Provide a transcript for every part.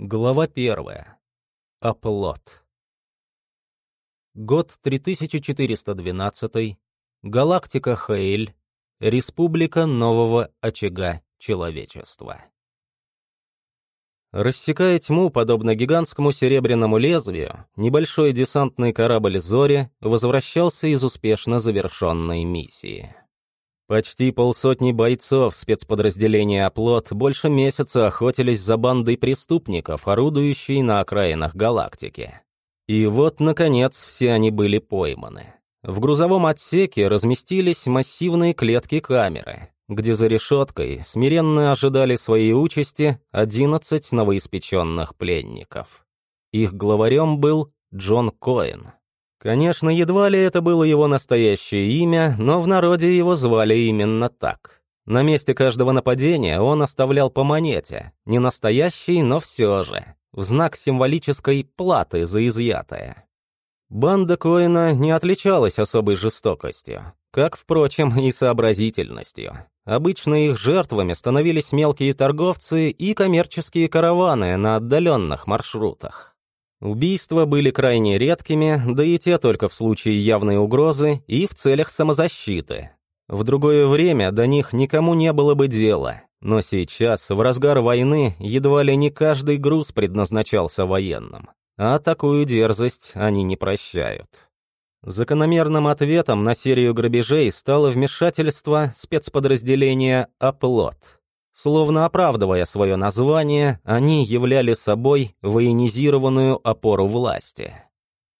Глава первая. Оплот. Год 3412. Галактика Хейль. Республика Нового Очага Человечества. Рассекая тьму, подобно гигантскому серебряному лезвию, небольшой десантный корабль «Зори» возвращался из успешно завершенной миссии. Почти полсотни бойцов спецподразделения «Оплот» больше месяца охотились за бандой преступников, орудующей на окраинах галактики. И вот, наконец, все они были пойманы. В грузовом отсеке разместились массивные клетки камеры, где за решеткой смиренно ожидали своей участи 11 новоиспеченных пленников. Их главарем был Джон Коэн. Конечно, едва ли это было его настоящее имя, но в народе его звали именно так. На месте каждого нападения он оставлял по монете, не настоящий, но все же, в знак символической платы за изъятое. Банда Коина не отличалась особой жестокостью, как, впрочем, и сообразительностью. Обычно их жертвами становились мелкие торговцы и коммерческие караваны на отдаленных маршрутах. Убийства были крайне редкими, да и те только в случае явной угрозы и в целях самозащиты. В другое время до них никому не было бы дела, но сейчас, в разгар войны, едва ли не каждый груз предназначался военным, а такую дерзость они не прощают. Закономерным ответом на серию грабежей стало вмешательство спецподразделения «Оплот», Словно оправдывая свое название, они являли собой военизированную опору власти.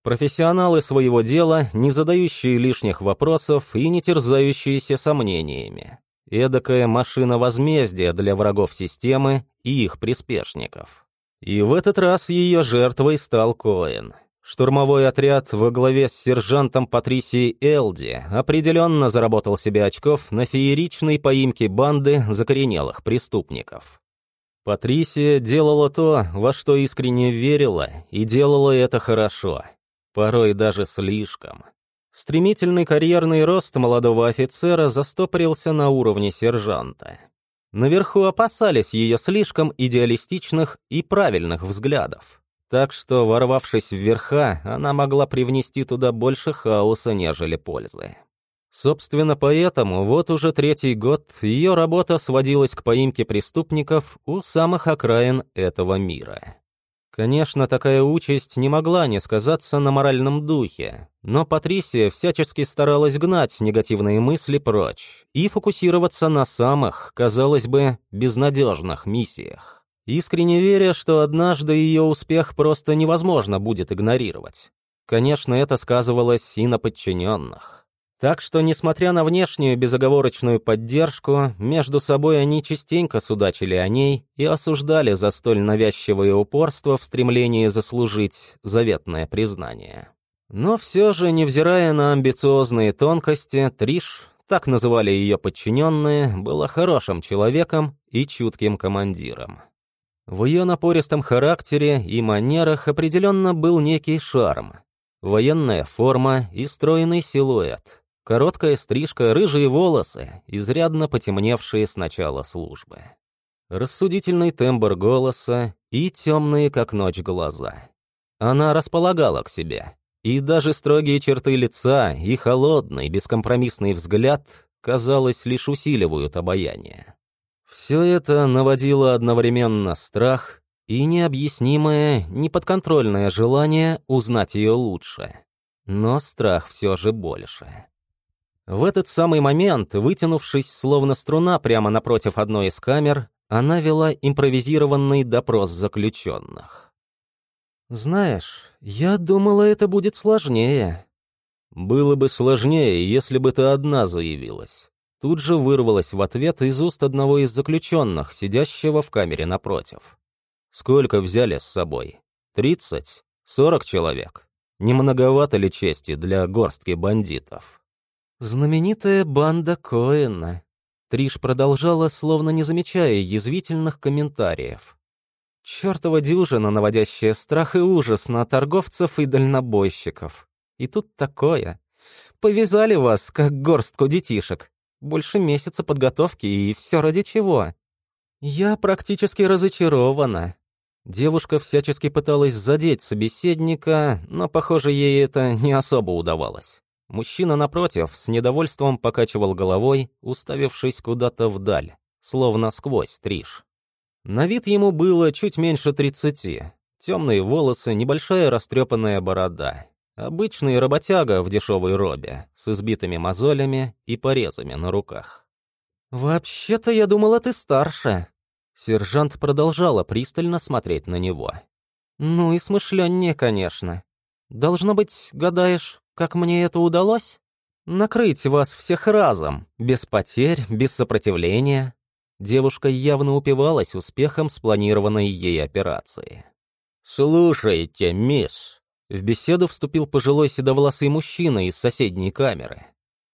Профессионалы своего дела, не задающие лишних вопросов и не терзающиеся сомнениями. Эдакая машина возмездия для врагов системы и их приспешников. И в этот раз ее жертвой стал Коэн — Штурмовой отряд во главе с сержантом Патрисией Элди определенно заработал себе очков на фееричной поимке банды закоренелых преступников. Патрисия делала то, во что искренне верила, и делала это хорошо. Порой даже слишком. Стремительный карьерный рост молодого офицера застопорился на уровне сержанта. Наверху опасались ее слишком идеалистичных и правильных взглядов. Так что, ворвавшись в верха, она могла привнести туда больше хаоса, нежели пользы. Собственно, поэтому вот уже третий год ее работа сводилась к поимке преступников у самых окраин этого мира. Конечно, такая участь не могла не сказаться на моральном духе, но Патрисия всячески старалась гнать негативные мысли прочь и фокусироваться на самых, казалось бы, безнадежных миссиях искренне веря, что однажды ее успех просто невозможно будет игнорировать. Конечно, это сказывалось и на подчиненных. Так что, несмотря на внешнюю безоговорочную поддержку, между собой они частенько судачили о ней и осуждали за столь навязчивое упорство в стремлении заслужить заветное признание. Но все же, невзирая на амбициозные тонкости, Триш, так называли ее подчиненные, была хорошим человеком и чутким командиром. В ее напористом характере и манерах определенно был некий шарм. Военная форма и стройный силуэт. Короткая стрижка, рыжие волосы, изрядно потемневшие с начала службы. Рассудительный тембр голоса и темные, как ночь, глаза. Она располагала к себе. И даже строгие черты лица и холодный, бескомпромиссный взгляд, казалось, лишь усиливают обаяние. Все это наводило одновременно страх и необъяснимое, неподконтрольное желание узнать ее лучше. Но страх все же больше. В этот самый момент, вытянувшись словно струна прямо напротив одной из камер, она вела импровизированный допрос заключенных. «Знаешь, я думала, это будет сложнее». «Было бы сложнее, если бы ты одна заявилась тут же вырвалось в ответ из уст одного из заключенных, сидящего в камере напротив. «Сколько взяли с собой? Тридцать? Сорок человек? Не многовато ли чести для горстки бандитов?» «Знаменитая банда Коэна», — Триш продолжала, словно не замечая язвительных комментариев. «Чёртова дюжина, наводящая страх и ужас на торговцев и дальнобойщиков. И тут такое. Повязали вас, как горстку детишек, больше месяца подготовки, и все ради чего? Я практически разочарована. Девушка всячески пыталась задеть собеседника, но, похоже, ей это не особо удавалось. Мужчина, напротив, с недовольством покачивал головой, уставившись куда-то вдаль, словно сквозь стриж. На вид ему было чуть меньше тридцати. Темные волосы, небольшая растрепанная борода. Обычный работяга в дешевой робе, с избитыми мозолями и порезами на руках. «Вообще-то я думала, ты старше». Сержант продолжала пристально смотреть на него. «Ну и смышленнее, конечно. Должно быть, гадаешь, как мне это удалось? Накрыть вас всех разом, без потерь, без сопротивления». Девушка явно упивалась успехом спланированной ей операции. «Слушайте, мисс», — в беседу вступил пожилой седовласый мужчина из соседней камеры.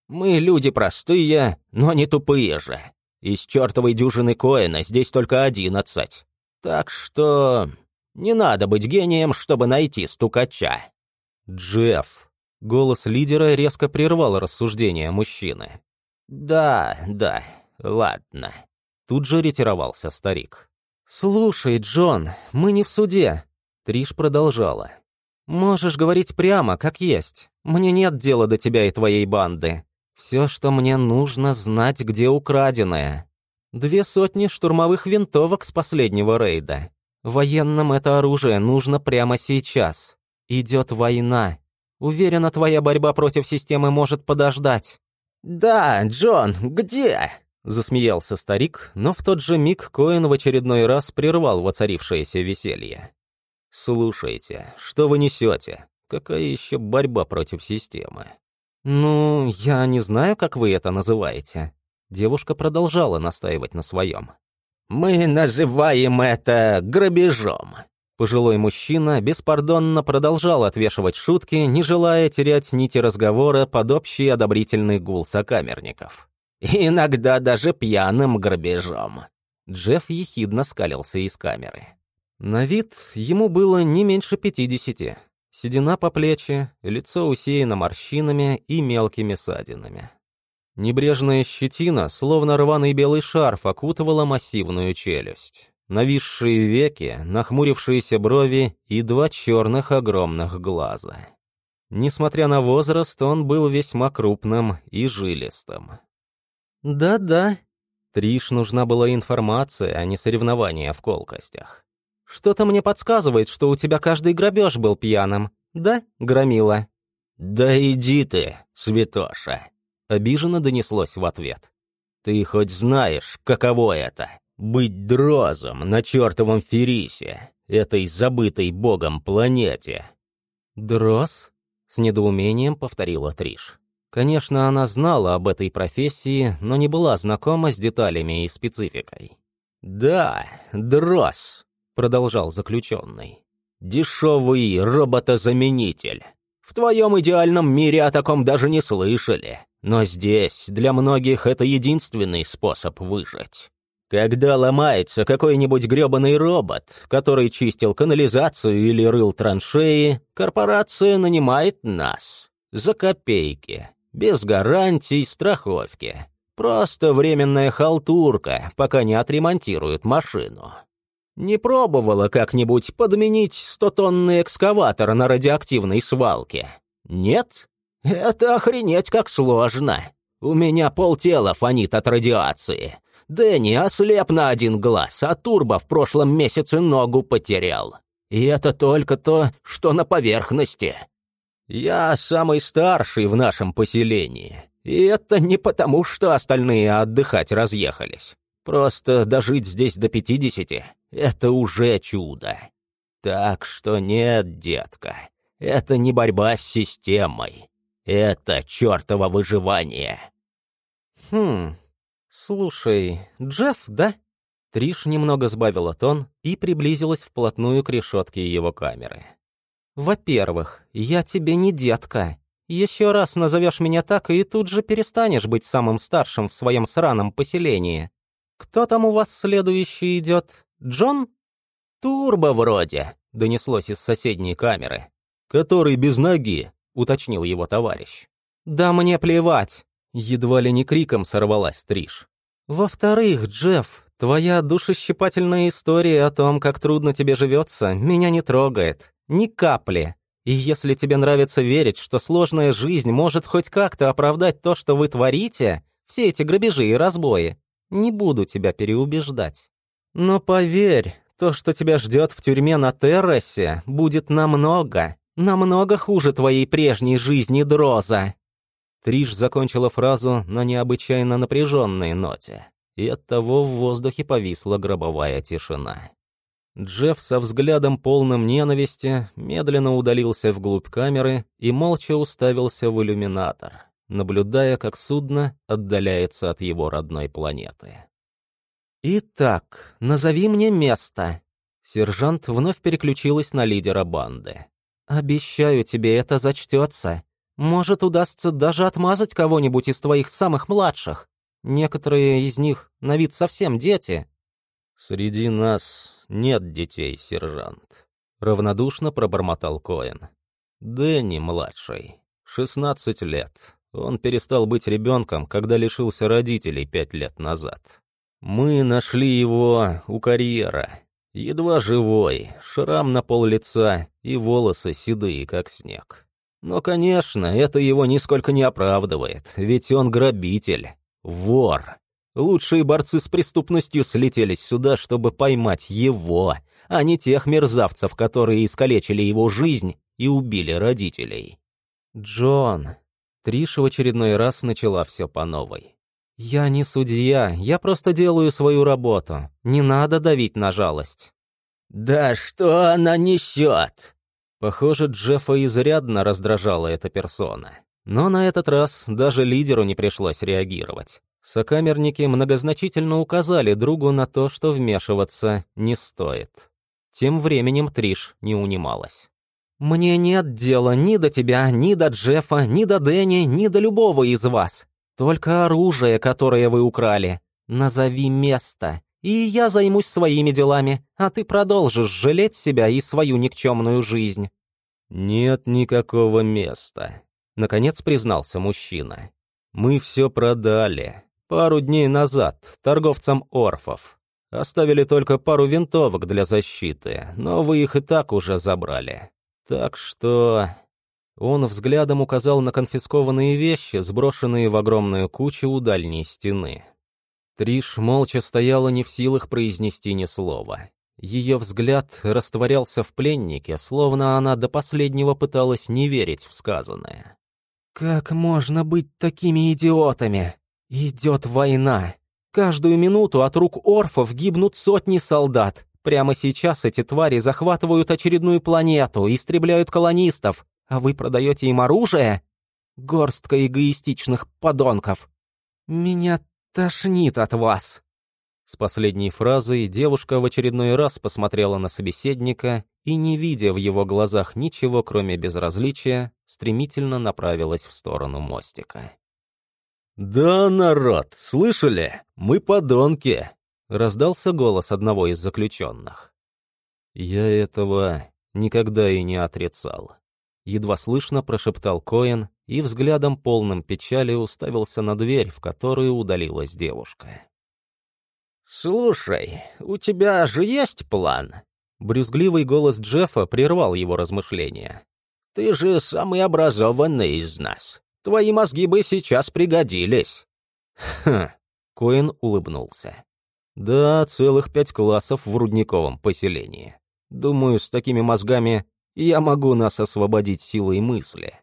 «Мы люди простые, но не тупые же. Из чертовой дюжины Коэна здесь только одиннадцать. Так что не надо быть гением, чтобы найти стукача». «Джефф», Голос лидера резко прервал рассуждения мужчины. «Да, да, ладно». Тут же ретировался старик. «Слушай, Джон, мы не в суде», — Триш продолжала. «Можешь говорить прямо, как есть. Мне нет дела до тебя и твоей банды. Все, что мне нужно, знать, где украденное. Две сотни штурмовых винтовок с последнего рейда. Военным это оружие нужно прямо сейчас. Идет война. Уверена, твоя борьба против системы может подождать». «Да, Джон, где?» Засмеялся старик, но в тот же миг Коэн в очередной раз прервал воцарившееся веселье. «Слушайте, что вы несете? Какая еще борьба против системы?» «Ну, я не знаю, как вы это называете». Девушка продолжала настаивать на своем. «Мы называем это грабежом», Пожилой мужчина беспардонно продолжал отвешивать шутки, не желая терять нити разговора под общий одобрительный гул сокамерников. «Иногда даже пьяным грабежом». Джефф ехидно скалился из камеры. На вид ему было не меньше пятидесяти. Седина по плечи, лицо усеяно морщинами и мелкими ссадинами. Небрежная щетина, словно рваный белый шарф, окутывала массивную челюсть нависшие веки, нахмурившиеся брови и два черных огромных глаза. Несмотря на возраст, он был весьма крупным и жилистым. «Да-да», Триш нужна была информация, а не соревнования в колкостях. «Что-то мне подсказывает, что у тебя каждый грабеж был пьяным, да, Громила?» «Да иди ты, святоша!» — обиженно донеслось в ответ. «Ты хоть знаешь, каково это быть дрозом на чертовом Ферисе, этой забытой богом планете. «Дроз?» — с недоумением повторила Триш. Конечно, она знала об этой профессии, но не была знакома с деталями и спецификой. «Да, Дрос», — продолжал заключенный. «Дешевый роботозаменитель. В твоем идеальном мире о таком даже не слышали. Но здесь для многих это единственный способ выжить. Когда ломается какой-нибудь грёбаный робот, который чистил канализацию или рыл траншеи, корпорация нанимает нас. За копейки. Без гарантий, страховки. Просто временная халтурка, пока не отремонтируют машину. Не пробовала как-нибудь подменить стотонный экскаватор на радиоактивной свалке? Нет? Это охренеть как сложно. У меня полтела фонит от радиации. Дэнни ослеп на один глаз, а Турбо в прошлом месяце ногу потерял. И это только то, что на поверхности. Я самый старший в нашем поселении. И это не потому, что остальные отдыхать разъехались. Просто дожить здесь до пятидесяти — это уже чудо. Так что нет, детка, это не борьба с системой. Это чертово выживание. Хм, «Слушай, Джефф, да?» Триш немного сбавила тон и приблизилась вплотную к решетке его камеры. «Во-первых, я тебе не детка. Еще раз назовешь меня так, и тут же перестанешь быть самым старшим в своем сраном поселении. Кто там у вас следующий идет? Джон?» «Турбо вроде», — донеслось из соседней камеры. «Который без ноги», — уточнил его товарищ. «Да мне плевать. Едва ли не криком сорвалась Триш. «Во-вторых, Джефф, твоя душещипательная история о том, как трудно тебе живется, меня не трогает. Ни капли. И если тебе нравится верить, что сложная жизнь может хоть как-то оправдать то, что вы творите, все эти грабежи и разбои, не буду тебя переубеждать. Но поверь, то, что тебя ждет в тюрьме на террасе, будет намного, намного хуже твоей прежней жизни, Дроза. Триш закончила фразу на необычайно напряженной ноте, и оттого в воздухе повисла гробовая тишина. Джефф со взглядом полным ненависти медленно удалился вглубь камеры и молча уставился в иллюминатор, наблюдая, как судно отдаляется от его родной планеты. «Итак, назови мне место». Сержант вновь переключилась на лидера банды. «Обещаю тебе, это зачтется. Может, удастся даже отмазать кого-нибудь из твоих самых младших. Некоторые из них на вид совсем дети». «Среди нас нет детей, сержант», — равнодушно пробормотал Коэн. «Дэнни младший, 16 лет. Он перестал быть ребенком, когда лишился родителей пять лет назад. Мы нашли его у карьера. Едва живой, шрам на пол лица и волосы седые, как снег. Но, конечно, это его нисколько не оправдывает, ведь он грабитель, вор. Лучшие борцы с преступностью слетелись сюда, чтобы поймать его, а не тех мерзавцев, которые искалечили его жизнь и убили родителей. «Джон», Триша в очередной раз начала все по новой. «Я не судья, я просто делаю свою работу. Не надо давить на жалость». «Да что она несет?» Похоже, Джеффа изрядно раздражала эта персона. Но на этот раз даже лидеру не пришлось реагировать. Сокамерники многозначительно указали другу на то, что вмешиваться не стоит. Тем временем Триш не унималась. «Мне нет дела ни до тебя, ни до Джеффа, ни до Дэнни, ни до любого из вас. Только оружие, которое вы украли. Назови место, и я займусь своими делами, а ты продолжишь жалеть себя и свою никчемную жизнь». «Нет никакого места», — наконец признался мужчина. «Мы все продали. Пару дней назад, торговцам орфов. Оставили только пару винтовок для защиты, но вы их и так уже забрали. Так что...» Он взглядом указал на конфискованные вещи, сброшенные в огромную кучу у дальней стены. Триш молча стояла не в силах произнести ни слова. Ее взгляд растворялся в пленнике, словно она до последнего пыталась не верить в сказанное. «Как можно быть такими идиотами? Идет война. Каждую минуту от рук орфов гибнут сотни солдат. Прямо сейчас эти твари захватывают очередную планету, истребляют колонистов, а вы продаете им оружие? Горстка эгоистичных подонков. Меня «Тошнит от вас!» С последней фразой девушка в очередной раз посмотрела на собеседника и, не видя в его глазах ничего, кроме безразличия, стремительно направилась в сторону мостика. «Да, народ, слышали? Мы подонки!» — раздался голос одного из заключенных. «Я этого никогда и не отрицал», — едва слышно прошептал Коэн, и взглядом полным печали уставился на дверь, в которую удалилась девушка. «Слушай, у тебя же есть план?» Брюзгливый голос Джеффа прервал его размышления. «Ты же самый образованный из нас. Твои мозги бы сейчас пригодились». «Хм», — Коэн улыбнулся. «Да, целых пять классов в рудниковом поселении. Думаю, с такими мозгами я могу нас освободить силой мысли».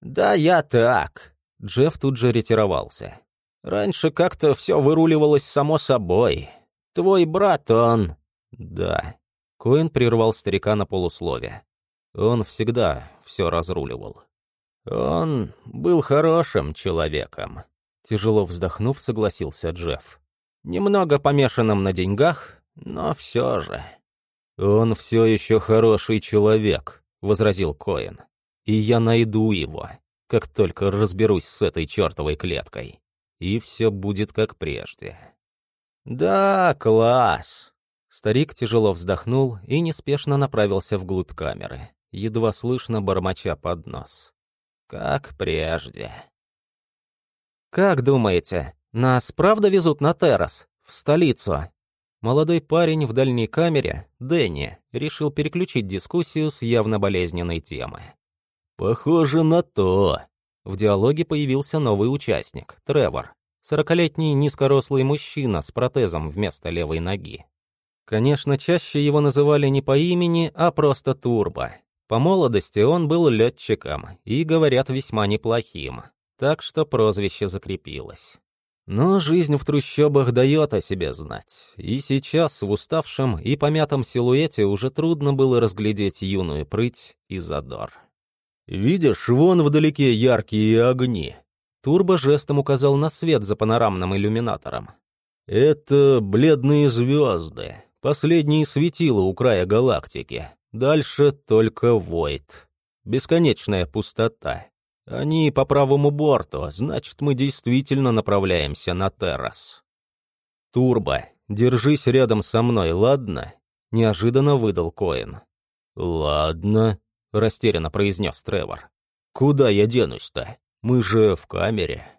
«Да я так». Джефф тут же ретировался. «Раньше как-то все выруливалось само собой. Твой брат, он...» «Да». Коэн прервал старика на полуслове. Он всегда все разруливал. «Он был хорошим человеком», — тяжело вздохнув, согласился Джефф. «Немного помешанным на деньгах, но все же». «Он все еще хороший человек», — возразил Коэн и я найду его, как только разберусь с этой чертовой клеткой. И все будет как прежде. «Да, класс!» Старик тяжело вздохнул и неспешно направился вглубь камеры, едва слышно бормоча под нос. «Как прежде». «Как думаете, нас правда везут на террас, в столицу?» Молодой парень в дальней камере, Дэнни, решил переключить дискуссию с явно болезненной темы. «Похоже на то». В диалоге появился новый участник, Тревор, сорокалетний низкорослый мужчина с протезом вместо левой ноги. Конечно, чаще его называли не по имени, а просто Турбо. По молодости он был летчиком и, говорят, весьма неплохим, так что прозвище закрепилось. Но жизнь в трущобах дает о себе знать, и сейчас в уставшем и помятом силуэте уже трудно было разглядеть юную прыть и задор. «Видишь, вон вдалеке яркие огни». Турбо жестом указал на свет за панорамным иллюминатором. «Это бледные звезды, последние светила у края галактики. Дальше только Войд. Бесконечная пустота. Они по правому борту, значит, мы действительно направляемся на террас. Турбо, держись рядом со мной, ладно? Неожиданно выдал Коэн. Ладно, растерянно произнес Тревор. Куда я денусь-то? Мы же в камере.